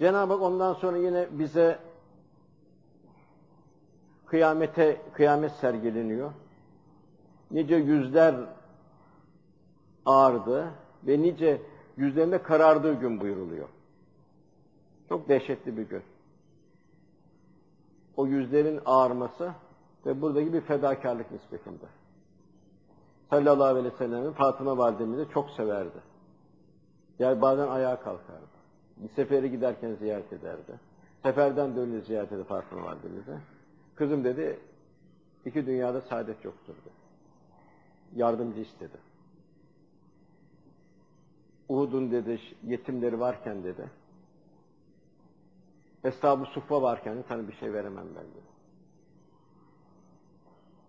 Cenab-ı Hak ondan sonra yine bize kıyamete kıyamet sergileniyor. Nice yüzler ağırdı ve nice yüzlerinde karardığı gün buyuruluyor. Çok dehşetli bir gün. O yüzlerin ağarması ve buradaki bir fedakarlık nispetinde. Sallallahu aleyhi ve sellem'in Fatıma validemizi çok severdi. Yani bazen ayağa kalkardı. Bir seferi giderken ziyaret ederdi. Seferden dönünce ziyaret ederdi Fatıma validemizi. Kızım dedi, iki dünyada saadet yoktur dedi. Yardımcı istedi. Uhud'un dedi yetimleri varken dedi. Eshab-ı Suffa varken sana bir şey veremem ben dedi.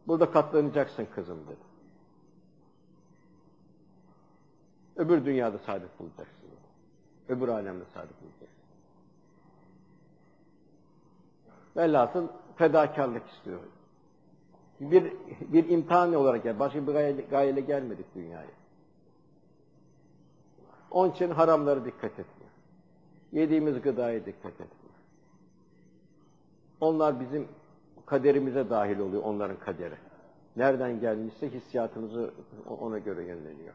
Burada katlanacaksın kızım dedi. Öbür dünyada saadet bulacaksın. Öbür alemde saadet bulacaksın. Velhasıl fedakarlık istiyor. Bir, bir imtihan olarak gel. Başka bir gayeyle, gayeyle gelmedik dünyaya. Onun için haramlara dikkat etmiyor. Yediğimiz gıdaya dikkat etmiyor. Onlar bizim kaderimize dahil oluyor, onların kaderi. Nereden gelmişse hissiyatımızı ona göre yönleniyor.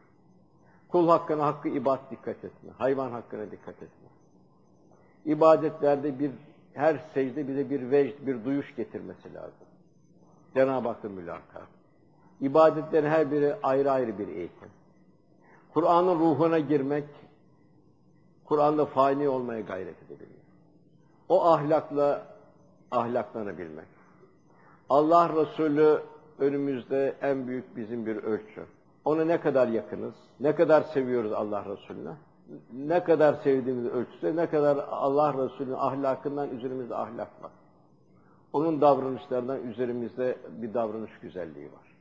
Kul hakkına hakkı ibad dikkat etme. Hayvan hakkına dikkat etme. İbadetlerde bir her secde bize bir vecd, bir duyuş getirmesi lazım. Cenab-ı Hakk'ın mülakat. İbadetlerin her biri ayrı ayrı bir eğitim. Kur'an'ın ruhuna girmek, Kur'an'da fani olmaya gayret edebilmek. O ahlakla ahlaklanabilmek. Allah Resulü önümüzde en büyük bizim bir ölçü. Ona ne kadar yakınız, ne kadar seviyoruz Allah Resulü'nü, ne kadar sevdiğimiz ölçüsü, ne kadar Allah Resulü'nün ahlakından üzerimizde ahlak var. Onun davranışlarından üzerimizde bir davranış güzelliği var.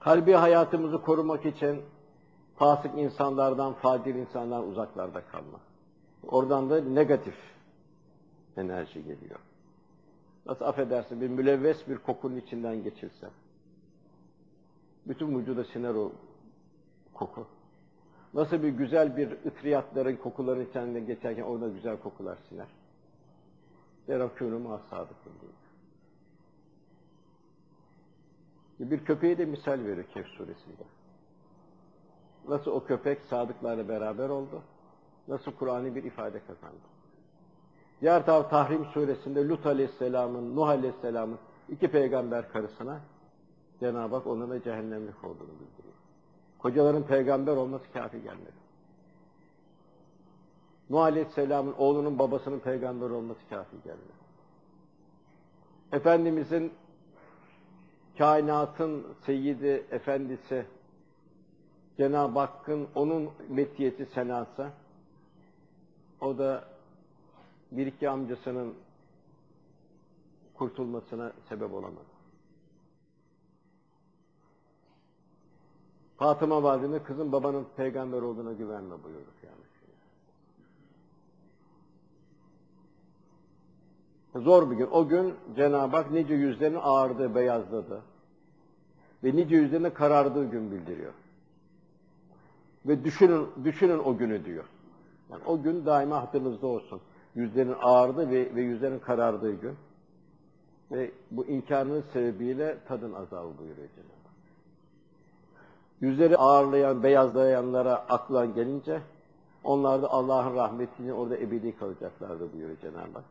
Kalbi hayatımızı korumak için fasık insanlardan, fadil insanlardan uzaklarda kalmak. Oradan da negatif enerji geliyor. Nasıl affedersin bir mülevves bir kokunun içinden geçirse. Bütün vücuda siner o koku. Nasıl bir güzel bir ıtriyatların kokuların içinden geçerken orada güzel kokular siner. Derakûnü mâsâdıkın diyor. Bir köpeği de misal veriyor Kehf suresinde. Nasıl o köpek sadıklarla beraber oldu, nasıl Kur'an'ı bir ifade kazandı. Diğer taraf Tahrim suresinde Lut aleyhisselamın, Nuh aleyhisselamın iki peygamber karısına Cenab-ı Hak onlara cehennemlik olduğunu bildiriyor. Kocaların peygamber olması kafi gelmedi. Nuh aleyhisselamın oğlunun babasının peygamber olması kafi gelmedi. Efendimizin kainatın seyyidi, efendisi, Cenab-ı Hakk'ın onun metiyeti senası, o da bir iki amcasının kurtulmasına sebep olamadı. Fatıma valideme kızın babanın peygamber olduğuna güvenme buyurduk yani. Zor bir gün. O gün Cenab-ı Hak nice yüzlerini ağırdı, beyazladı. Ve nice yüzlerini karardığı gün bildiriyor. Ve düşünün, düşünün o günü diyor. Yani o gün daima hatırınızda olsun. Yüzlerin ağırdı ve, ve yüzlerin karardığı gün. Ve bu inkarının sebebiyle tadın azabı buyuruyor Cenab-ı. Yüzleri ağırlayan, beyazlayanlara aklan gelince onlar da Allah'ın rahmetini orada ebedi kalacaklardı buyuruyor Cenab-ı Hak.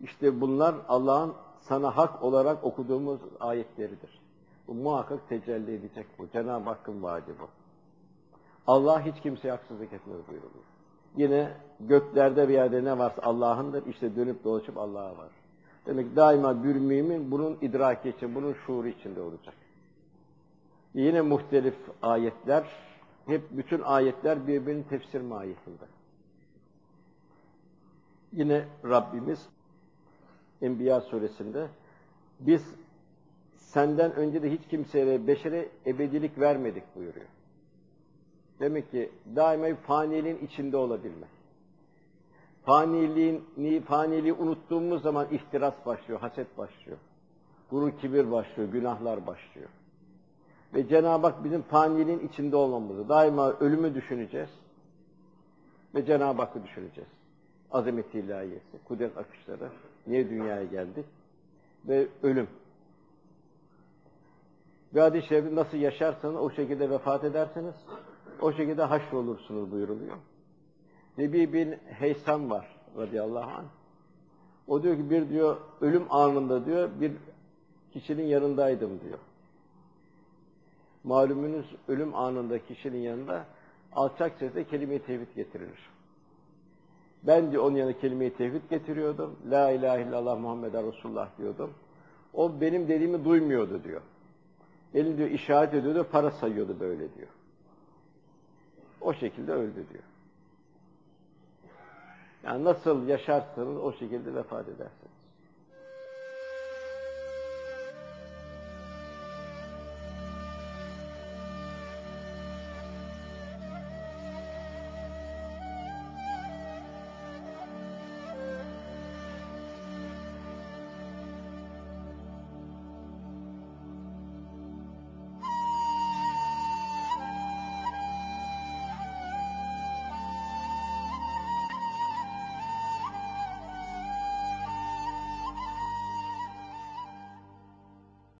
İşte bunlar Allah'ın sana hak olarak okuduğumuz ayetleridir. Bu muhakkak tecelli edecek bu. Cenab-ı Hakk'ın vaadi bu. Allah hiç kimseye haksızlık etmez buyuruyor. Yine göklerde bir yerde ne varsa Allah'ındır. İşte dönüp dolaşıp Allah'a var. Demek daima bir mümin bunun idraki için, bunun şuuru içinde olacak. Yine muhtelif ayetler, hep bütün ayetler birbirinin tefsir mahiyetinde. Yine Rabbimiz Enbiya suresinde biz senden önce de hiç kimseye beşere ebedilik vermedik buyuruyor. Demek ki daima faniliğin içinde olabilmek. Faniliğin, faniliği unuttuğumuz zaman ihtiras başlıyor, haset başlıyor. Gurur, kibir başlıyor, günahlar başlıyor. Ve Cenab-ı Hak bizim faniliğin içinde olmamızı, daima ölümü düşüneceğiz. Ve Cenab-ı Hakk'ı düşüneceğiz. Azamet ilahiyesi, kudret akışları, niye dünyaya geldik ve ölüm. Ve hadis-i nasıl yaşarsanız o şekilde vefat edersiniz, o şekilde haşrolursunuz buyuruluyor. Nebi bin Heysam var radıyallahu anh. O diyor ki bir diyor ölüm anında diyor bir kişinin yanındaydım diyor. Malumunuz ölüm anında kişinin yanında alçak sesle kelime-i tevhid getirilir. Ben diyor onun yanına kelime-i tevhid getiriyordum. La ilahe illallah Muhammeden Resulullah diyordum. O benim dediğimi duymuyordu diyor. Eli diyor işaret ediyordu, para sayıyordu böyle diyor. O şekilde öldü diyor. Yani nasıl yaşarsanız o şekilde vefat edersiniz.